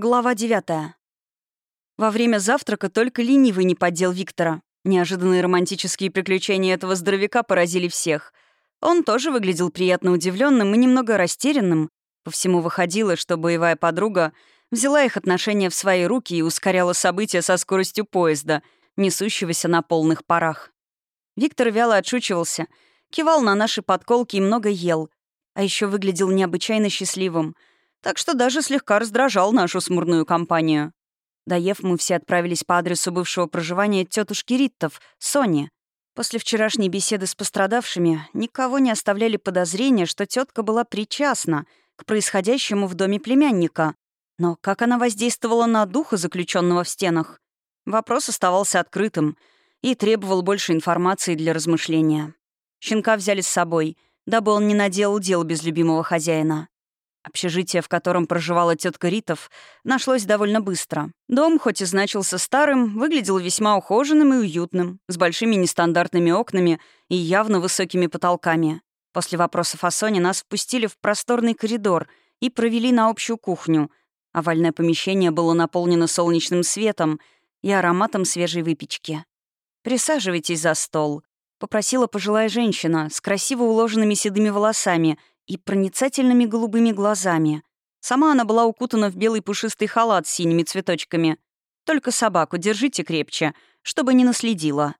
Глава девятая. Во время завтрака только ленивый не поддел Виктора. Неожиданные романтические приключения этого здоровяка поразили всех. Он тоже выглядел приятно удивленным и немного растерянным. По всему выходило, что боевая подруга взяла их отношения в свои руки и ускоряла события со скоростью поезда, несущегося на полных парах. Виктор вяло отшучивался, кивал на наши подколки и много ел, а еще выглядел необычайно счастливым — так что даже слегка раздражал нашу смурную компанию. Доев, мы все отправились по адресу бывшего проживания тетушки Риттов, Сони. После вчерашней беседы с пострадавшими никого не оставляли подозрения, что тетка была причастна к происходящему в доме племянника. Но как она воздействовала на духа, заключенного в стенах? Вопрос оставался открытым и требовал больше информации для размышления. Щенка взяли с собой, дабы он не наделал дел без любимого хозяина. Общежитие, в котором проживала тетка Ритов, нашлось довольно быстро. Дом, хоть и значился старым, выглядел весьма ухоженным и уютным, с большими нестандартными окнами и явно высокими потолками. После вопросов о Соне нас впустили в просторный коридор и провели на общую кухню. Овальное помещение было наполнено солнечным светом и ароматом свежей выпечки. «Присаживайтесь за стол», — попросила пожилая женщина с красиво уложенными седыми волосами и проницательными голубыми глазами. Сама она была укутана в белый пушистый халат с синими цветочками. «Только собаку держите крепче, чтобы не наследила».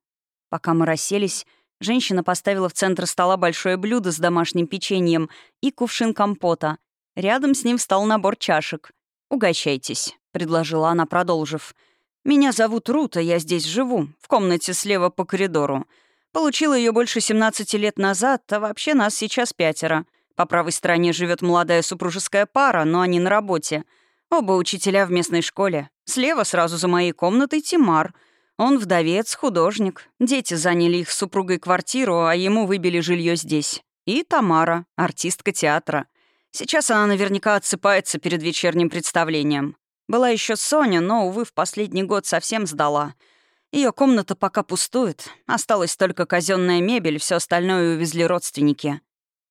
Пока мы расселись, женщина поставила в центр стола большое блюдо с домашним печеньем и кувшин компота. Рядом с ним встал набор чашек. «Угощайтесь», — предложила она, продолжив. «Меня зовут Рута, я здесь живу, в комнате слева по коридору. Получила ее больше 17 лет назад, а вообще нас сейчас пятеро. По правой стороне живет молодая супружеская пара, но они на работе. Оба учителя в местной школе. Слева сразу за моей комнатой Тимар. Он вдовец, художник. Дети заняли их с супругой квартиру, а ему выбили жилье здесь. И Тамара, артистка театра. Сейчас она наверняка отсыпается перед вечерним представлением. Была еще Соня, но, увы, в последний год совсем сдала. Ее комната пока пустует. Осталась только казенная мебель, все остальное увезли родственники.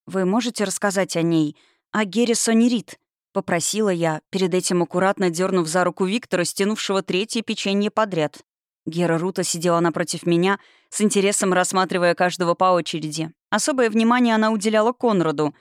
«Вы можете рассказать о ней? О Гере Сонерит?» — попросила я, перед этим аккуратно дернув за руку Виктора, стянувшего третье печенье подряд. Гера Рута сидела напротив меня, с интересом рассматривая каждого по очереди. Особое внимание она уделяла Конраду.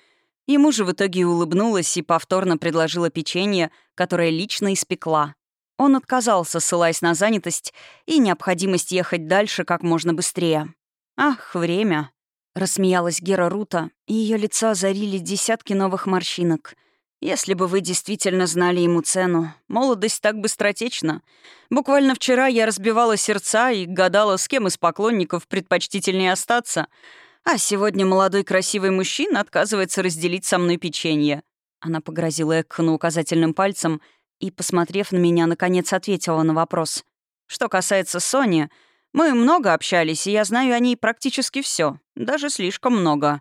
Ему же в итоге улыбнулась и повторно предложила печенье, которое лично испекла. Он отказался, ссылаясь на занятость и необходимость ехать дальше как можно быстрее. Ах, время. Рассмеялась Гера Рута, и ее лицо озарили десятки новых морщинок. «Если бы вы действительно знали ему цену. Молодость так быстротечна. Буквально вчера я разбивала сердца и гадала, с кем из поклонников предпочтительнее остаться. А сегодня молодой красивый мужчина отказывается разделить со мной печенье». Она погрозила Экхану указательным пальцем и, посмотрев на меня, наконец ответила на вопрос. «Что касается Сони, мы много общались, и я знаю о ней практически все, даже слишком много».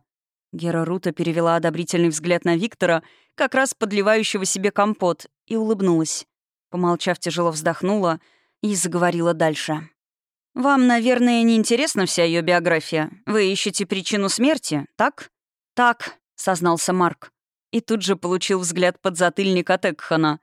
Гера Рута перевела одобрительный взгляд на Виктора, как раз подливающего себе компот, и улыбнулась. Помолчав, тяжело вздохнула и заговорила дальше. «Вам, наверное, не интересна вся ее биография. Вы ищете причину смерти, так?» «Так», — сознался Марк. И тут же получил взгляд подзатыльника от Экхана.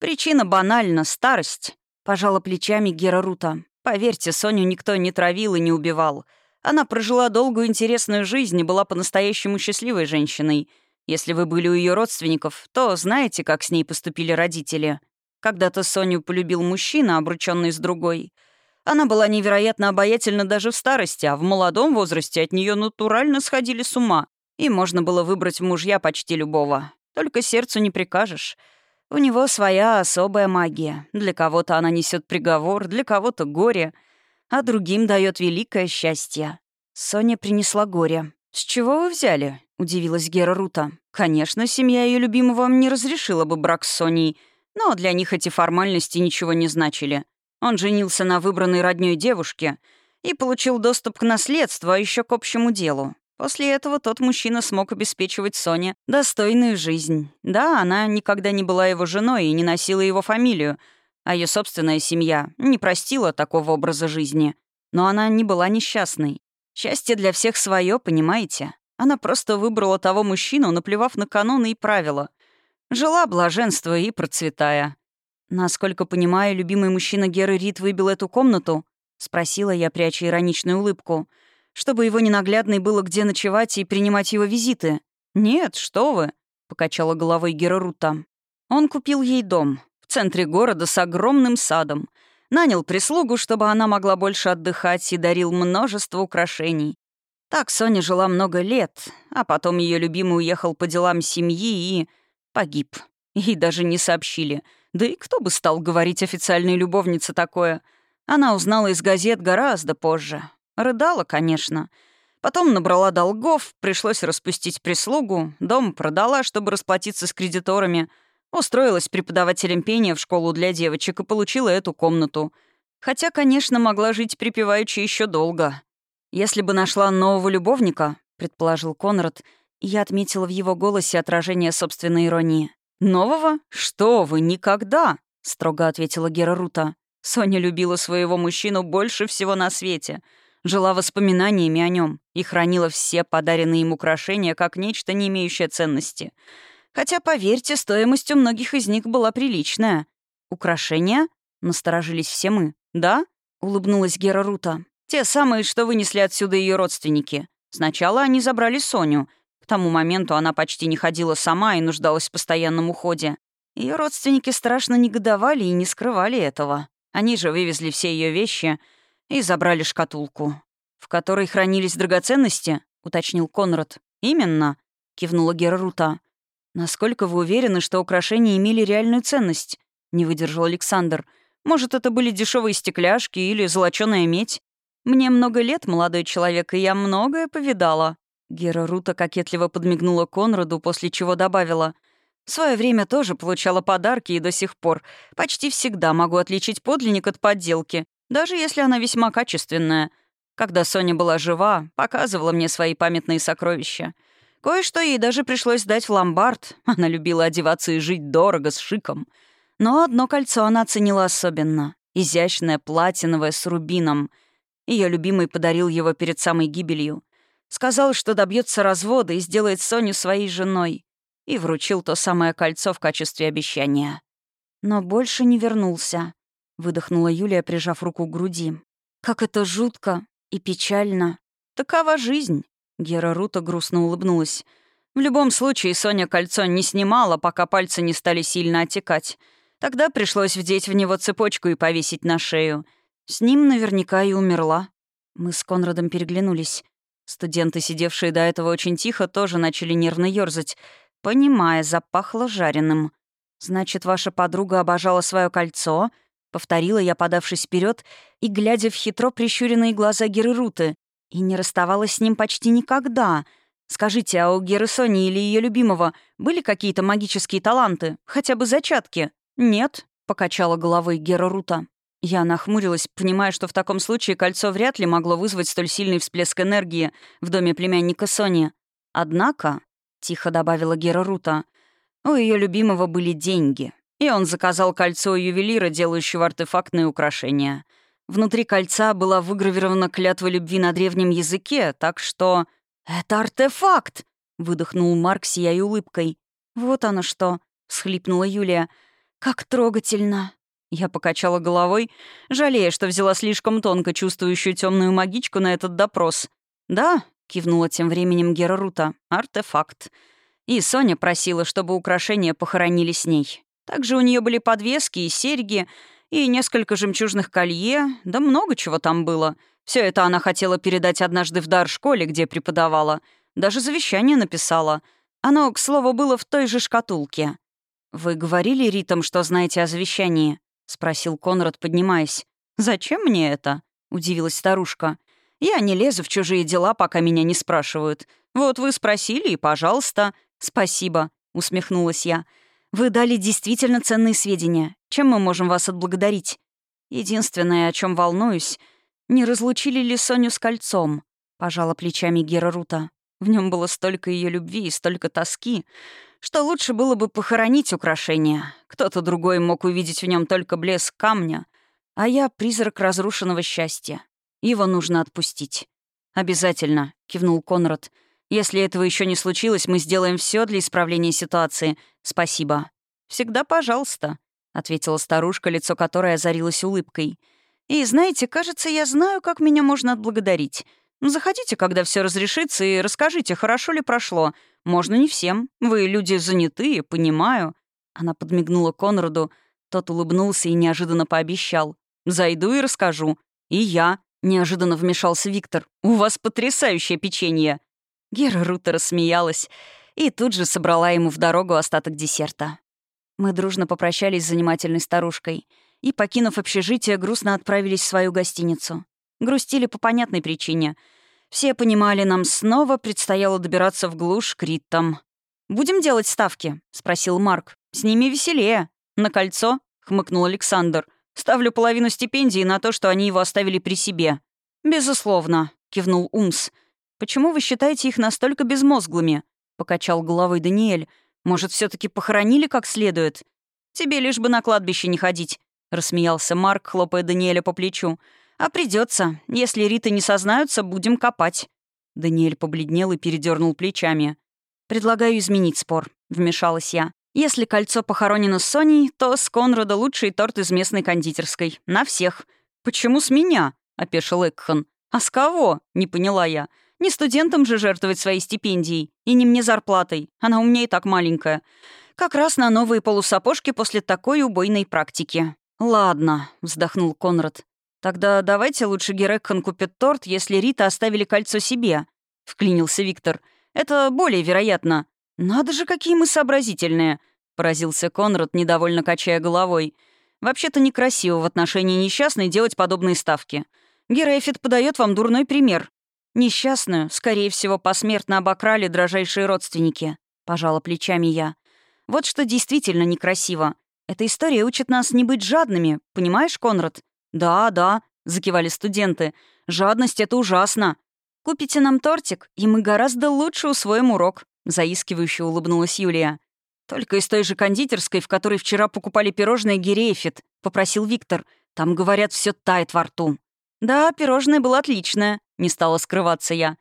«Причина банальна — старость», — пожала плечами Гера Рута. Поверьте, Соню никто не травил и не убивал. Она прожила долгую интересную жизнь и была по-настоящему счастливой женщиной. Если вы были у ее родственников, то знаете, как с ней поступили родители. Когда-то Соню полюбил мужчина, обрученный с другой. Она была невероятно обаятельна даже в старости, а в молодом возрасте от нее натурально сходили с ума. И можно было выбрать мужья почти любого. Только сердцу не прикажешь. У него своя особая магия. Для кого-то она несет приговор, для кого-то горе, а другим дает великое счастье. Соня принесла горе. «С чего вы взяли?» — удивилась Гера Рута. «Конечно, семья ее любимого не разрешила бы брак с Соней, но для них эти формальности ничего не значили. Он женился на выбранной роднёй девушке и получил доступ к наследству, а еще к общему делу. После этого тот мужчина смог обеспечивать Соне достойную жизнь. Да, она никогда не была его женой и не носила его фамилию, а ее собственная семья не простила такого образа жизни. Но она не была несчастной. Счастье для всех свое, понимаете? Она просто выбрала того мужчину, наплевав на каноны и правила. Жила блаженство и процветая. «Насколько понимаю, любимый мужчина Геры Рид выбил эту комнату?» — спросила я, пряча ироничную улыбку. «Чтобы его ненаглядной было где ночевать и принимать его визиты». «Нет, что вы!» — покачала головой Гера Рута. Он купил ей дом в центре города с огромным садом. Нанял прислугу, чтобы она могла больше отдыхать, и дарил множество украшений. Так Соня жила много лет, а потом ее любимый уехал по делам семьи и... погиб. Ей даже не сообщили. Да и кто бы стал говорить официальной любовнице такое? Она узнала из газет гораздо позже. Рыдала, конечно. Потом набрала долгов, пришлось распустить прислугу, дом продала, чтобы расплатиться с кредиторами, устроилась преподавателем пения в школу для девочек и получила эту комнату. Хотя, конечно, могла жить припеваючи еще долго. «Если бы нашла нового любовника», — предположил Конрад, и я отметила в его голосе отражение собственной иронии. «Нового? Что вы, никогда!» — строго ответила Гера Рута. Соня любила своего мужчину больше всего на свете, жила воспоминаниями о нем и хранила все подаренные им украшения как нечто, не имеющее ценности. Хотя, поверьте, стоимость у многих из них была приличная. «Украшения?» — насторожились все мы. «Да?» — улыбнулась Гера Рута. Те самые, что вынесли отсюда ее родственники. Сначала они забрали Соню. К тому моменту она почти не ходила сама и нуждалась в постоянном уходе. Ее родственники страшно негодовали и не скрывали этого. Они же вывезли все ее вещи и забрали шкатулку. «В которой хранились драгоценности?» — уточнил Конрад. «Именно», — кивнула Герарута. «Насколько вы уверены, что украшения имели реальную ценность?» — не выдержал Александр. «Может, это были дешевые стекляшки или золоченая медь?» «Мне много лет, молодой человек, и я многое повидала». Гера Рута кокетливо подмигнула Конраду, после чего добавила. «В свое время тоже получала подарки и до сих пор. Почти всегда могу отличить подлинник от подделки, даже если она весьма качественная. Когда Соня была жива, показывала мне свои памятные сокровища. Кое-что ей даже пришлось сдать в ломбард. Она любила одеваться и жить дорого, с шиком. Но одно кольцо она ценила особенно. Изящное, платиновое, с рубином — ее любимый подарил его перед самой гибелью. Сказал, что добьется развода и сделает Соню своей женой. И вручил то самое кольцо в качестве обещания. Но больше не вернулся. Выдохнула Юлия, прижав руку к груди. «Как это жутко и печально. Такова жизнь!» Гера Рута грустно улыбнулась. В любом случае, Соня кольцо не снимала, пока пальцы не стали сильно отекать. Тогда пришлось вдеть в него цепочку и повесить на шею — с ним наверняка и умерла. Мы с Конрадом переглянулись. Студенты, сидевшие до этого очень тихо, тоже начали нервно ёрзать. Понимая, запахло жареным. «Значит, ваша подруга обожала свое кольцо?» Повторила я, подавшись вперед и глядя в хитро прищуренные глаза Геры Руты. И не расставалась с ним почти никогда. Скажите, а у Геры Сони или ее любимого были какие-то магические таланты? Хотя бы зачатки? «Нет», — покачала головой Гера Рута. Я нахмурилась, понимая, что в таком случае кольцо вряд ли могло вызвать столь сильный всплеск энергии в доме племянника Сони. Однако, — тихо добавила Гера Рута, — у ее любимого были деньги, и он заказал кольцо ювелира, делающего артефактные украшения. Внутри кольца была выгравирована клятва любви на древнем языке, так что... «Это артефакт!» — выдохнул Марк, сияя улыбкой. «Вот оно что!» — всхлипнула Юлия. «Как трогательно!» Я покачала головой, жалея, что взяла слишком тонко чувствующую темную магичку на этот допрос. «Да», — кивнула тем временем Гера Рута, — «артефакт». И Соня просила, чтобы украшения похоронили с ней. Также у нее были подвески и серьги, и несколько жемчужных колье, да много чего там было. Все это она хотела передать однажды в дар школе, где преподавала. Даже завещание написала. Оно, к слову, было в той же шкатулке. «Вы говорили Ритам, что знаете о завещании?» — спросил Конрад, поднимаясь. «Зачем мне это?» — удивилась старушка. «Я не лезу в чужие дела, пока меня не спрашивают. Вот вы спросили, и пожалуйста». «Спасибо», — усмехнулась я. «Вы дали действительно ценные сведения. Чем мы можем вас отблагодарить?» «Единственное, о чем волнуюсь, не разлучили ли Соню с кольцом?» — пожала плечами Гера Рута. В нем было столько ее любви и столько тоски, что лучше было бы похоронить украшение. Кто-то другой мог увидеть в нем только блеск камня, а я — призрак разрушенного счастья. Его нужно отпустить. «Обязательно», — кивнул Конрад. «Если этого еще не случилось, мы сделаем все для исправления ситуации. Спасибо». «Всегда пожалуйста». — ответила старушка, лицо которой озарилось улыбкой. «И знаете, кажется, я знаю, как меня можно отблагодарить. Заходите, когда все разрешится, и расскажите, хорошо ли прошло. Можно не всем. Вы люди занятые, понимаю». Она подмигнула Конраду. Тот улыбнулся и неожиданно пообещал. «Зайду и расскажу. И я», — неожиданно вмешался Виктор. «У вас потрясающее печенье». Гера Рута рассмеялась и тут же собрала ему в дорогу остаток десерта. Мы дружно попрощались с занимательной старушкой и, покинув общежитие, грустно отправились в свою гостиницу. Грустили по понятной причине. Все понимали, нам снова предстояло добираться в глушь Криттом. «Будем делать ставки?» — спросил Марк. «С ними веселее. На кольцо?» — хмыкнул Александр. «Ставлю половину стипендии на то, что они его оставили при себе». «Безусловно», — кивнул Умс. «Почему вы считаете их настолько безмозглыми?» — покачал головой Даниэль. Может, все таки похоронили как следует? Тебе лишь бы на кладбище не ходить», — рассмеялся Марк, хлопая Даниэля по плечу. «А придется. Если Риты не сознаются, будем копать». Даниэль побледнел и передернул плечами. «Предлагаю изменить спор», — вмешалась я. «Если кольцо похоронено с Соней, то с Конрада лучший торт из местной кондитерской. На всех». «Почему с меня?» — опешил Экхан. «А с кого?» — не поняла я. Не студентам же жертвовать своей стипендией. И не мне зарплатой. Она у меня и так маленькая. Как раз на новые полусапожки после такой убойной практики. «Ладно», — вздохнул Конрад. «Тогда давайте лучше Герекхан купит торт, если Рита оставили кольцо себе», — вклинился Виктор. «Это более вероятно». «Надо же, какие мы сообразительные», — поразился Конрад, недовольно качая головой. «Вообще-то некрасиво в отношении несчастной делать подобные ставки. Герефит подает вам дурной пример. Несчастную, скорее всего, посмертно обокрали дрожайшие родственники. Пожала плечами я. Вот что действительно некрасиво. Эта история учит нас не быть жадными, понимаешь, Конрад? Да, да, закивали студенты. Жадность — это ужасно. Купите нам тортик, и мы гораздо лучше усвоим урок. Заискивающе улыбнулась Юлия. «Только из той же кондитерской, в которой вчера покупали пирожное Герефит», — попросил Виктор. «Там, говорят, все тает во рту». «Да, пирожное было отличное», — не стала скрываться я.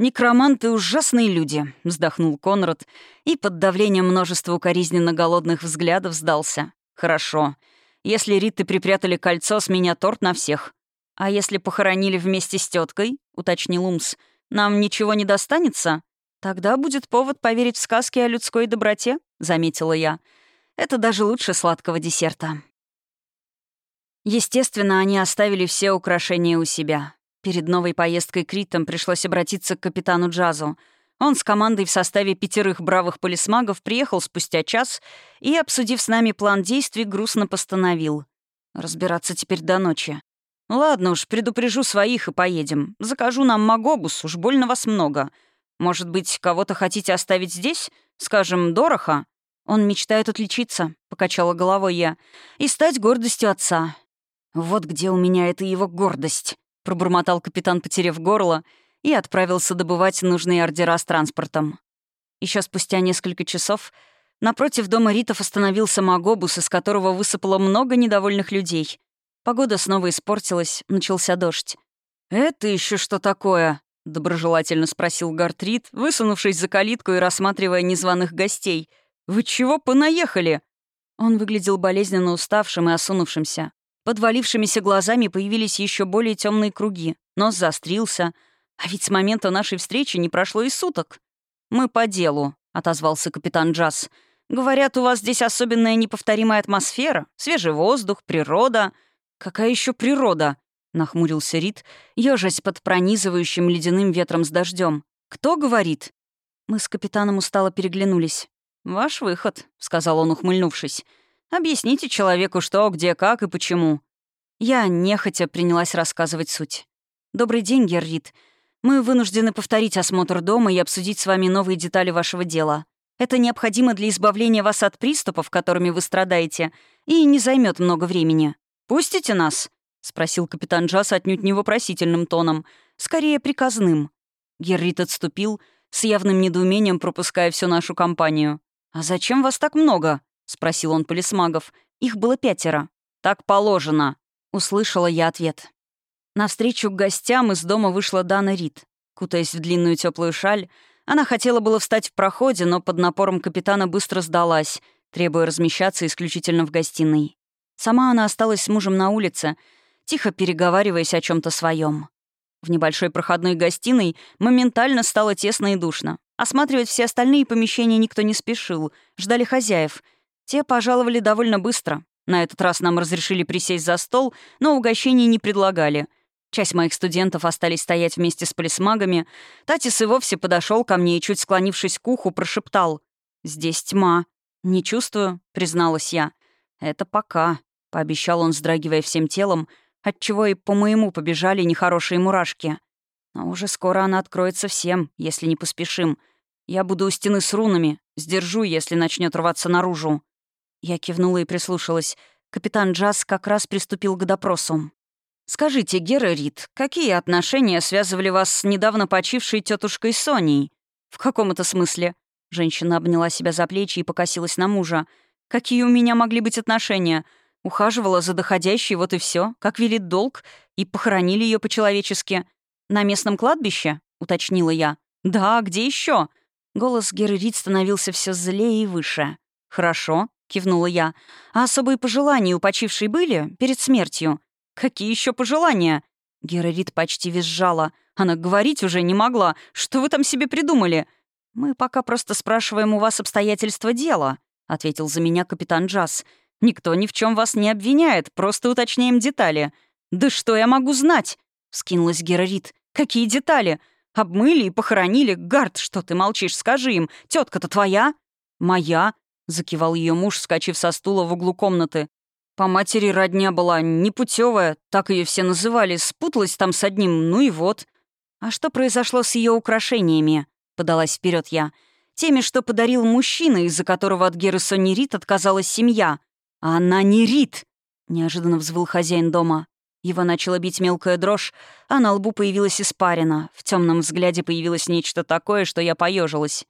«Некроманты — ужасные люди», — вздохнул Конрад и под давлением множества укоризненно голодных взглядов сдался. «Хорошо. Если Риты припрятали кольцо, с меня торт на всех. А если похоронили вместе с теткой, уточнил Умс, — нам ничего не достанется? Тогда будет повод поверить в сказки о людской доброте», — заметила я. «Это даже лучше сладкого десерта». Естественно, они оставили все украшения у себя. Перед новой поездкой Критом пришлось обратиться к капитану Джазу. Он с командой в составе пятерых бравых полисмагов приехал спустя час и, обсудив с нами план действий, грустно постановил. Разбираться теперь до ночи. «Ладно уж, предупрежу своих и поедем. Закажу нам магобус, уж больно вас много. Может быть, кого-то хотите оставить здесь? Скажем, Дороха?» «Он мечтает отличиться», — покачала головой я, — «и стать гордостью отца. «Вот где у меня эта его гордость», — пробормотал капитан, потеряв горло, и отправился добывать нужные ордера с транспортом. Еще спустя несколько часов напротив дома Ритов остановился магобус, из которого высыпало много недовольных людей. Погода снова испортилась, начался дождь. «Это еще что такое?» — доброжелательно спросил Гартрид, высунувшись за калитку и рассматривая незваных гостей. «Вы чего понаехали?» Он выглядел болезненно уставшим и осунувшимся. Под валившимися глазами появились еще более темные круги. Нос заострился. А ведь с момента нашей встречи не прошло и суток. «Мы по делу», — отозвался капитан Джаз. «Говорят, у вас здесь особенная неповторимая атмосфера, свежий воздух, природа». «Какая еще природа?» — нахмурился Рид, ежась под пронизывающим ледяным ветром с дождем. «Кто говорит?» Мы с капитаном устало переглянулись. «Ваш выход», — сказал он, ухмыльнувшись. Объясните человеку, что, где, как и почему». Я нехотя принялась рассказывать суть. «Добрый день, Геррит. Мы вынуждены повторить осмотр дома и обсудить с вами новые детали вашего дела. Это необходимо для избавления вас от приступов, которыми вы страдаете, и не займет много времени. Пустите нас?» — спросил капитан Джаз отнюдь не вопросительным тоном, скорее приказным. Геррит отступил, с явным недоумением пропуская всю нашу компанию. «А зачем вас так много?» — спросил он полисмагов. «Их было пятеро». «Так положено», — услышала я ответ. Навстречу к гостям из дома вышла Дана Рид. Кутаясь в длинную теплую шаль, она хотела было встать в проходе, но под напором капитана быстро сдалась. требуя размещаться исключительно в гостиной. Сама она осталась с мужем на улице, тихо переговариваясь о чем то своем. В небольшой проходной гостиной моментально стало тесно и душно. Осматривать все остальные помещения никто не спешил, ждали хозяев. Те пожаловали довольно быстро. На этот раз нам разрешили присесть за стол, но угощений не предлагали. Часть моих студентов остались стоять вместе с полисмагами. Татис и вовсе подошел ко мне и, чуть склонившись к уху, прошептал. «Здесь тьма». «Не чувствую», — призналась я. «Это пока», — пообещал он, вздрагивая всем телом, — отчего и по моему побежали нехорошие мурашки. Но уже скоро она откроется всем, если не поспешим. Я буду у стены с рунами, сдержу, если начнет рваться наружу». Я кивнула и прислушалась. Капитан Джаз как раз приступил к допросу. «Скажите, Гера Рид, какие отношения связывали вас с недавно почившей тетушкой Соней?» «В каком это смысле?» Женщина обняла себя за плечи и покосилась на мужа. «Какие у меня могли быть отношения? Ухаживала за доходящей, вот и все, как велит долг, и похоронили ее по-человечески. «На местном кладбище?» — уточнила я. «Да, где еще? Голос Геры Рид становился все злее и выше. «Хорошо», — кивнула я. «А особые пожелания у почившей были перед смертью?» «Какие еще пожелания?» Гера Рид почти визжала. Она говорить уже не могла. «Что вы там себе придумали?» «Мы пока просто спрашиваем у вас обстоятельства дела», — ответил за меня капитан Джаз. Никто ни в чем вас не обвиняет, просто уточняем детали». «Да что я могу знать?» — вскинулась Герарит. «Какие детали? Обмыли и похоронили. Гард, что ты молчишь? Скажи им. Тетка-то твоя?» «Моя», — закивал ее муж, вскочив со стула в углу комнаты. «По матери родня была непутевая, так ее все называли, спуталась там с одним, ну и вот». «А что произошло с ее украшениями?» — подалась вперед я. «Теми, что подарил мужчина, из-за которого от Геры Сони Рит отказалась семья. «А она не Рит!» — неожиданно взвыл хозяин дома. Его начала бить мелкая дрожь, а на лбу появилась испарина. В темном взгляде появилось нечто такое, что я поежилась.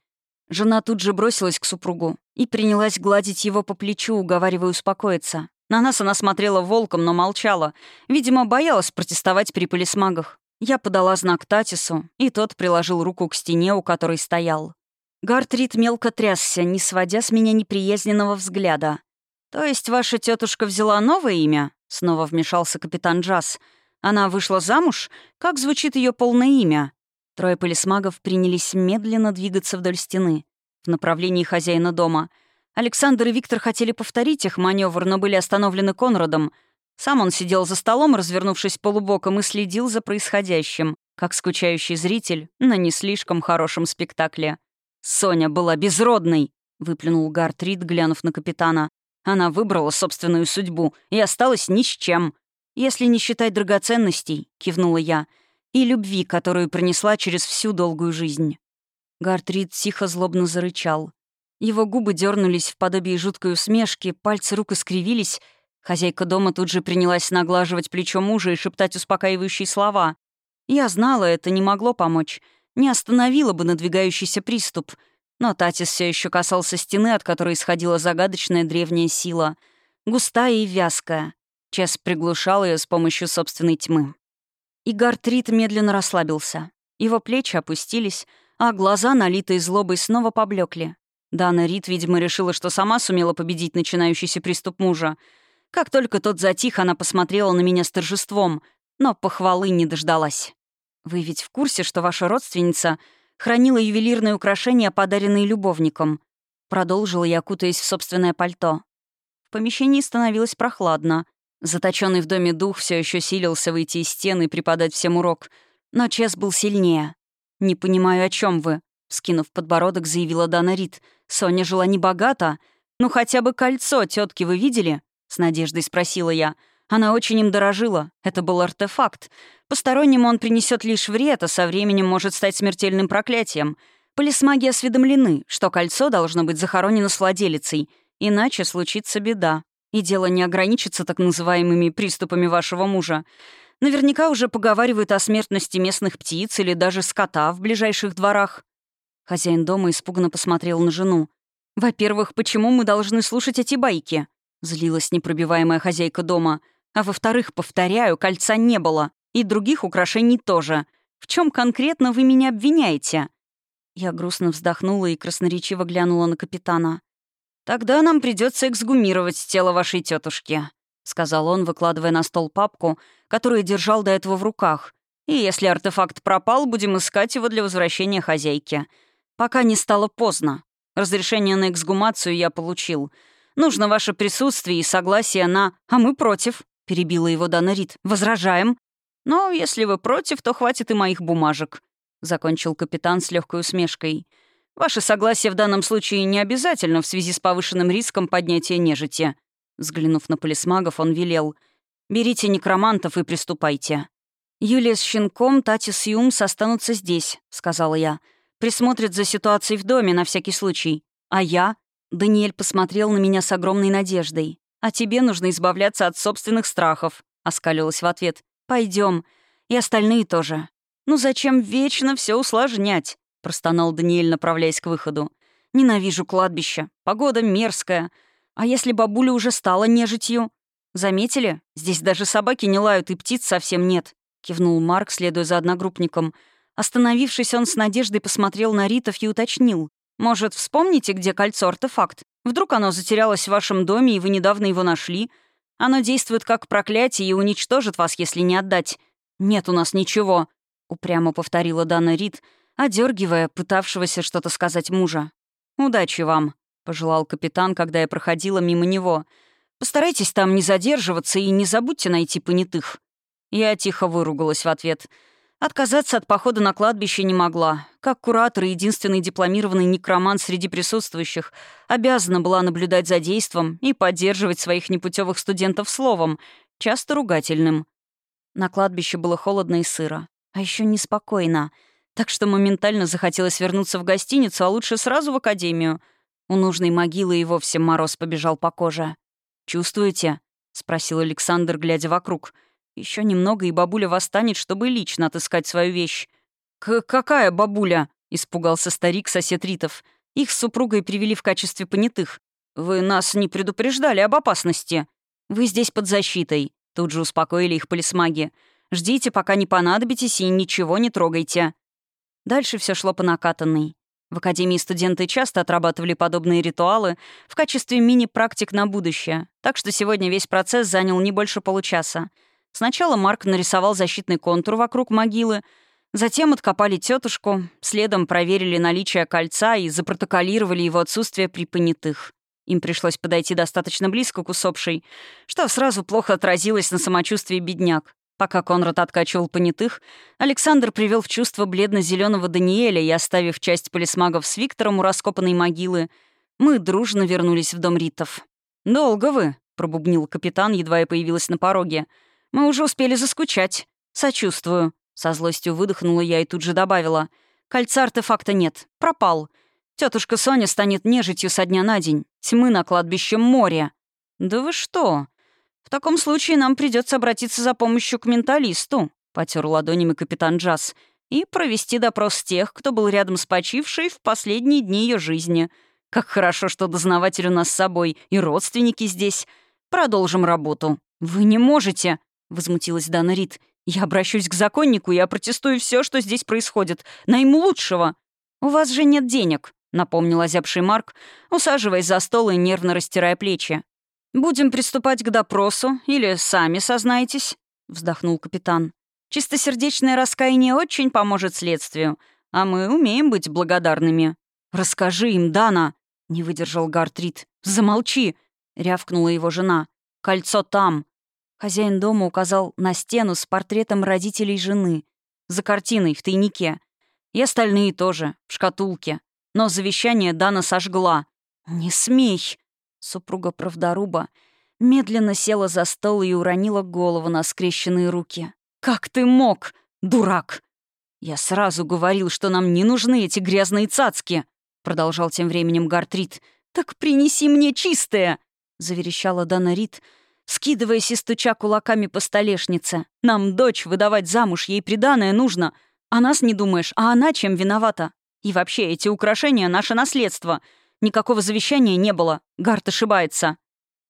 Жена тут же бросилась к супругу и принялась гладить его по плечу, уговаривая успокоиться. На нас она смотрела волком, но молчала. Видимо, боялась протестовать при полисмагах. Я подала знак Татису, и тот приложил руку к стене, у которой стоял. Гартрид мелко трясся, не сводя с меня неприязненного взгляда. «То есть ваша тетушка взяла новое имя?» — снова вмешался капитан Джаз. «Она вышла замуж? Как звучит ее полное имя?» Трое полисмагов принялись медленно двигаться вдоль стены, в направлении хозяина дома. Александр и Виктор хотели повторить их маневр, но были остановлены Конрадом. Сам он сидел за столом, развернувшись полубоком, и следил за происходящим, как скучающий зритель на не слишком хорошем спектакле. «Соня была безродной!» — выплюнул Гарт Рид, глянув на капитана. Она выбрала собственную судьбу и осталась ни с чем. Если не считать драгоценностей, кивнула я, и любви, которую принесла через всю долгую жизнь. Гартрид тихо злобно зарычал. Его губы дернулись в подобии жуткой усмешки, пальцы рук искривились. Хозяйка дома тут же принялась наглаживать плечо мужа и шептать успокаивающие слова. Я знала, это не могло помочь. Не остановило бы надвигающийся приступ — но Татис все еще касался стены, от которой исходила загадочная древняя сила, густая и вязкая. Чес приглушал ее с помощью собственной тьмы. И Гартрид медленно расслабился. Его плечи опустились, а глаза, налитые злобой, снова поблекли. Дана Рид, видимо, решила, что сама сумела победить начинающийся приступ мужа. Как только тот затих, она посмотрела на меня с торжеством, но похвалы не дождалась. «Вы ведь в курсе, что ваша родственница хранила ювелирные украшения, подаренные любовником. Продолжила я, кутаясь в собственное пальто. В помещении становилось прохладно. Заточенный в доме дух все еще силился выйти из стены и преподать всем урок. Но Чес был сильнее. «Не понимаю, о чем вы», — скинув подбородок, заявила Дана Рид. «Соня жила небогато. Ну, хотя бы кольцо тетки вы видели?» — с надеждой спросила я. Она очень им дорожила. Это был артефакт. Постороннему он принесет лишь вред, а со временем может стать смертельным проклятием. Полисмаги осведомлены, что кольцо должно быть захоронено с владелицей, иначе случится беда. И дело не ограничится так называемыми приступами вашего мужа. Наверняка уже поговаривают о смертности местных птиц или даже скота в ближайших дворах. Хозяин дома испуганно посмотрел на жену. «Во-первых, почему мы должны слушать эти байки?» — злилась непробиваемая хозяйка дома — а во-вторых, повторяю, кольца не было. И других украшений тоже. В чем конкретно вы меня обвиняете?» Я грустно вздохнула и красноречиво глянула на капитана. «Тогда нам придется эксгумировать тело вашей тетушки, сказал он, выкладывая на стол папку, которую держал до этого в руках. «И если артефакт пропал, будем искать его для возвращения хозяйки. Пока не стало поздно. Разрешение на эксгумацию я получил. Нужно ваше присутствие и согласие на... А мы против», — перебила его Дана Рид. «Возражаем. Но если вы против, то хватит и моих бумажек», — закончил капитан с легкой усмешкой. «Ваше согласие в данном случае не обязательно в связи с повышенным риском поднятия нежити». Взглянув на полисмагов, он велел. «Берите некромантов и приступайте». «Юлия с щенком, Тати с Юмс останутся здесь», — сказала я. «Присмотрят за ситуацией в доме на всякий случай. А я?» Даниэль посмотрел на меня с огромной надеждой. «А тебе нужно избавляться от собственных страхов», — оскалилась в ответ. Пойдем, И остальные тоже. Ну зачем вечно все усложнять?» — простонал Даниэль, направляясь к выходу. «Ненавижу кладбище. Погода мерзкая. А если бабуля уже стала нежитью?» «Заметили? Здесь даже собаки не лают, и птиц совсем нет», — кивнул Марк, следуя за одногруппником. Остановившись, он с надеждой посмотрел на Ритов и уточнил. «Может, вспомните, где кольцо-артефакт? Вдруг оно затерялось в вашем доме, и вы недавно его нашли? Оно действует как проклятие и уничтожит вас, если не отдать. Нет у нас ничего», — упрямо повторила Дана Рид, одергивая пытавшегося что-то сказать мужа. «Удачи вам», — пожелал капитан, когда я проходила мимо него. «Постарайтесь там не задерживаться и не забудьте найти понятых». Я тихо выругалась в ответ — Отказаться от похода на кладбище не могла. Как куратор и единственный дипломированный некромант среди присутствующих, обязана была наблюдать за действом и поддерживать своих непутевых студентов словом, часто ругательным. На кладбище было холодно и сыро, а еще неспокойно, так что моментально захотелось вернуться в гостиницу, а лучше сразу в академию. У нужной могилы и вовсе мороз побежал по коже. «Чувствуете?» — спросил Александр, глядя вокруг — еще немного, и бабуля восстанет, чтобы лично отыскать свою вещь. К «Какая бабуля?» — испугался старик, сосед Ритов. Их с супругой привели в качестве понятых. «Вы нас не предупреждали об опасности. Вы здесь под защитой», — тут же успокоили их полисмаги. «Ждите, пока не понадобитесь, и ничего не трогайте». Дальше все шло по накатанной. В академии студенты часто отрабатывали подобные ритуалы в качестве мини-практик на будущее, так что сегодня весь процесс занял не больше получаса — Сначала Марк нарисовал защитный контур вокруг могилы, затем откопали тетушку, следом проверили наличие кольца и запротоколировали его отсутствие при понятых. Им пришлось подойти достаточно близко к усопшей, что сразу плохо отразилось на самочувствии бедняк. Пока Конрад откачивал понятых, Александр привел в чувство бледно-зеленого Даниэля и, оставив часть полисмагов с Виктором у раскопанной могилы, мы дружно вернулись в дом Ритов. «Долго вы?» — пробубнил капитан, едва я появилась на пороге — мы уже успели заскучать. Сочувствую. Со злостью выдохнула я и тут же добавила. Кольца артефакта нет. Пропал. Тетушка Соня станет нежитью со дня на день. Тьмы на кладбище море. Да вы что? В таком случае нам придется обратиться за помощью к менталисту, потер ладонями капитан Джаз, и провести допрос тех, кто был рядом с почившей в последние дни ее жизни. Как хорошо, что дознаватель у нас с собой и родственники здесь. Продолжим работу. Вы не можете, — возмутилась Дана Рид. «Я обращусь к законнику и опротестую все, что здесь происходит. Найму лучшего». «У вас же нет денег», — напомнил озябший Марк, усаживаясь за стол и нервно растирая плечи. «Будем приступать к допросу или сами сознаетесь», — вздохнул капитан. «Чистосердечное раскаяние очень поможет следствию, а мы умеем быть благодарными». «Расскажи им, Дана», — не выдержал Гартрид. «Замолчи», — рявкнула его жена. «Кольцо там. Хозяин дома указал на стену с портретом родителей жены. За картиной, в тайнике. И остальные тоже, в шкатулке. Но завещание Дана сожгла. «Не смей!» Супруга правдоруба медленно села за стол и уронила голову на скрещенные руки. «Как ты мог, дурак?» «Я сразу говорил, что нам не нужны эти грязные цацки», продолжал тем временем Гартрид. «Так принеси мне чистое!» заверещала Дана Рид, скидываясь и стуча кулаками по столешнице. «Нам дочь выдавать замуж, ей приданое нужно. А нас не думаешь, а она чем виновата? И вообще, эти украшения — наше наследство. Никакого завещания не было. Гарт ошибается».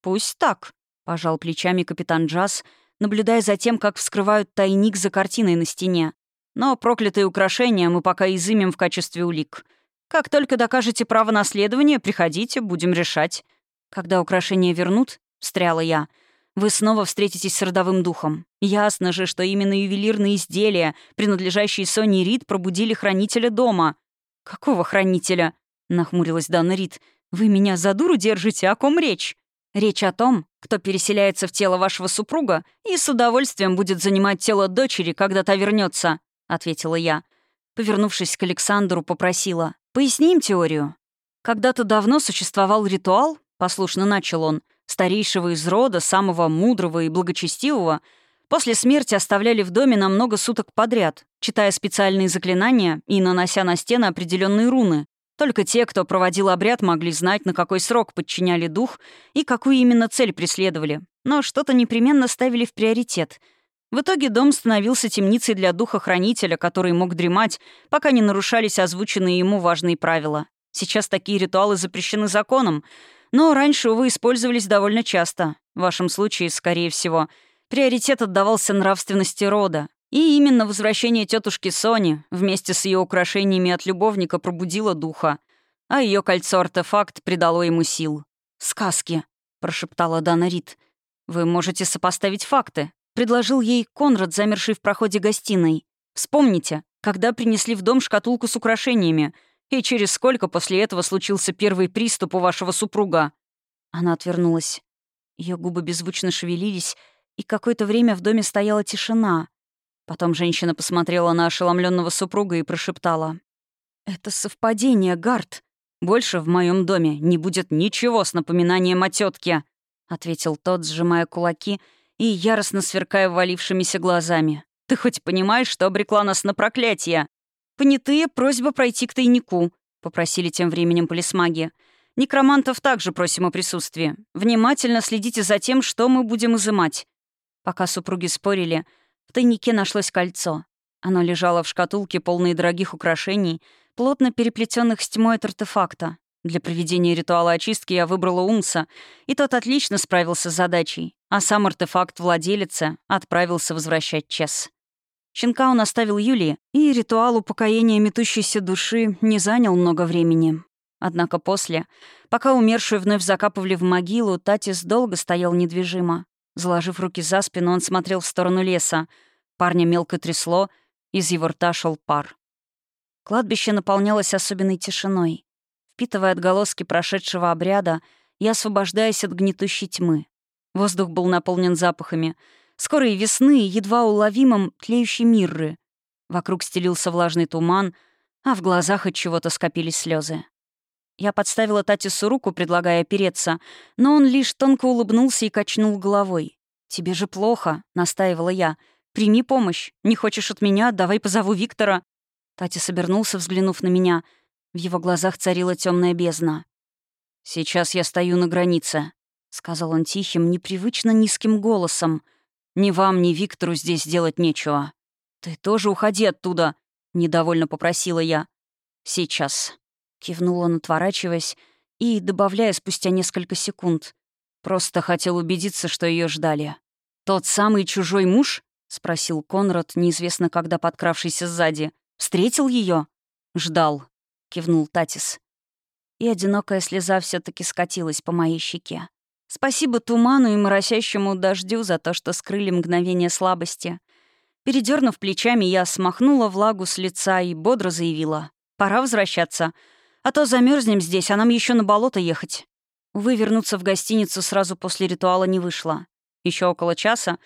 «Пусть так», — пожал плечами капитан Джаз, наблюдая за тем, как вскрывают тайник за картиной на стене. «Но проклятые украшения мы пока изымем в качестве улик. Как только докажете право наследования, приходите, будем решать. Когда украшения вернут, — встряла я, — вы снова встретитесь с родовым духом. Ясно же, что именно ювелирные изделия, принадлежащие Соне Рид, пробудили хранителя дома. «Какого хранителя?» — нахмурилась Дана Рид. «Вы меня за дуру держите? О ком речь?» «Речь о том, кто переселяется в тело вашего супруга и с удовольствием будет занимать тело дочери, когда та вернется, ответила я. Повернувшись к Александру, попросила. «Поясни им теорию». «Когда-то давно существовал ритуал», — послушно начал он, «старейшего из рода, самого мудрого и благочестивого, после смерти оставляли в доме на много суток подряд, читая специальные заклинания и нанося на стены определенные руны. Только те, кто проводил обряд, могли знать, на какой срок подчиняли дух и какую именно цель преследовали. Но что-то непременно ставили в приоритет — в итоге дом становился темницей для духа-хранителя, который мог дремать, пока не нарушались озвученные ему важные правила. Сейчас такие ритуалы запрещены законом, но раньше, увы, использовались довольно часто. В вашем случае, скорее всего, приоритет отдавался нравственности рода. И именно возвращение тетушки Сони вместе с ее украшениями от любовника пробудило духа, а ее кольцо-артефакт придало ему сил. «Сказки», — прошептала Дана Рид. «Вы можете сопоставить факты. Предложил ей Конрад, замерший в проходе гостиной. «Вспомните, когда принесли в дом шкатулку с украшениями, и через сколько после этого случился первый приступ у вашего супруга?» Она отвернулась. Ее губы беззвучно шевелились, и какое-то время в доме стояла тишина. Потом женщина посмотрела на ошеломленного супруга и прошептала. «Это совпадение, Гард. Больше в моем доме не будет ничего с напоминанием о тетке», — ответил тот, сжимая кулаки — и яростно сверкая валившимися глазами. «Ты хоть понимаешь, что обрекла нас на проклятие?» «Понятые, просьба пройти к тайнику», — попросили тем временем полисмаги. «Некромантов также просим о присутствии. Внимательно следите за тем, что мы будем изымать». Пока супруги спорили, тайнике нашлось кольцо. Оно лежало в шкатулке, полной дорогих украшений, плотно переплетенных с тьмой от артефакта. Для проведения ритуала очистки я выбрала Умса, и тот отлично справился с задачей, а сам артефакт владелица отправился возвращать Чес. Щенка он оставил Юлии, и ритуал упокоения метущейся души не занял много времени. Однако после, пока умершую вновь закапывали в могилу, Татис долго стоял недвижимо. Заложив руки за спину, он смотрел в сторону леса. Парня мелко трясло, из его рта шел пар. Кладбище наполнялось особенной тишиной впитывая отголоски прошедшего обряда и освобождаясь от гнетущей тьмы. Воздух был наполнен запахами. Скорой весны, едва уловимым, тлеющей мирры. Вокруг стелился влажный туман, а в глазах от чего-то скопились слезы. Я подставила Татису руку, предлагая опереться, но он лишь тонко улыбнулся и качнул головой. «Тебе же плохо», — настаивала я. «Прими помощь. Не хочешь от меня? Давай позову Виктора». Татис обернулся, взглянув на меня — в его глазах царила темная бездна. «Сейчас я стою на границе», — сказал он тихим, непривычно низким голосом. «Ни вам, ни Виктору здесь делать нечего. Ты тоже уходи оттуда», — недовольно попросила я. «Сейчас», — кивнул он, отворачиваясь и добавляя спустя несколько секунд. Просто хотел убедиться, что ее ждали. «Тот самый чужой муж?» — спросил Конрад, неизвестно когда подкравшийся сзади. «Встретил ее? «Ждал», — кивнул Татис. И одинокая слеза все таки скатилась по моей щеке. Спасибо туману и моросящему дождю за то, что скрыли мгновение слабости. Передернув плечами, я смахнула влагу с лица и бодро заявила. «Пора возвращаться. А то замерзнем здесь, а нам еще на болото ехать». Увы, вернуться в гостиницу сразу после ритуала не вышло. Еще около часа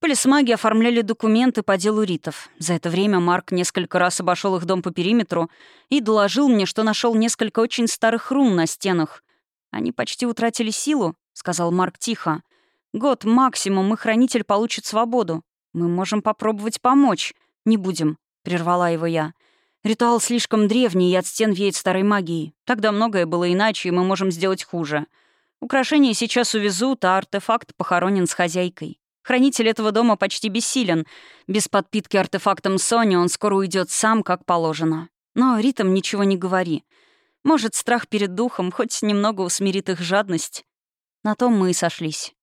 Полисмаги оформляли документы по делу Ритов. За это время Марк несколько раз обошел их дом по периметру и доложил мне, что нашел несколько очень старых рун на стенах. «Они почти утратили силу», — сказал Марк тихо. «Год максимум, и хранитель получит свободу. Мы можем попробовать помочь. Не будем», — прервала его я. «Ритуал слишком древний, и от стен веет старой магией. Тогда многое было иначе, и мы можем сделать хуже. Украшения сейчас увезут, а артефакт похоронен с хозяйкой. Хранитель этого дома почти бессилен. Без подпитки артефактом Сони он скоро уйдет сам, как положено. Но Ритам ничего не говори. Может, страх перед духом хоть немного усмирит их жадность. На том мы и сошлись.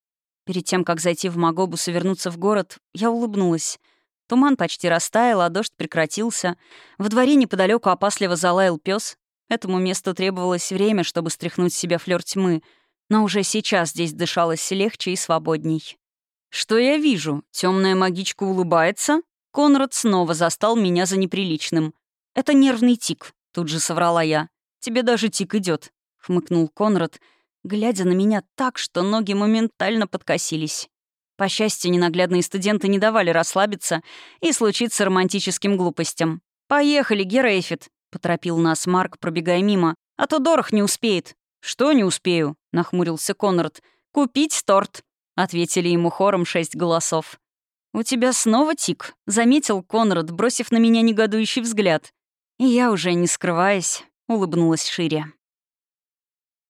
Перед тем, как зайти в Магобус и вернуться в город, я улыбнулась. Туман почти растаял, а дождь прекратился. В дворе неподалеку опасливо залаял пес. Этому месту требовалось время, чтобы стряхнуть с себя флёр тьмы, но уже сейчас здесь дышалось легче и свободней. «Что я вижу? Темная магичка улыбается?» Конрад снова застал меня за неприличным. «Это нервный тик», — тут же соврала я. «Тебе даже тик идет, хмыкнул Конрад, глядя на меня так, что ноги моментально подкосились. По счастью, ненаглядные студенты не давали расслабиться и случиться романтическим глупостям. «Поехали, Герейфит», — поторопил нас Марк, пробегая мимо. «А то Дорох не успеет». «Что не успею?» — нахмурился Конрад. «Купить торт», — ответили ему хором шесть голосов. «У тебя снова тик», — заметил Конрад, бросив на меня негодующий взгляд. И я уже, не скрываясь, улыбнулась шире.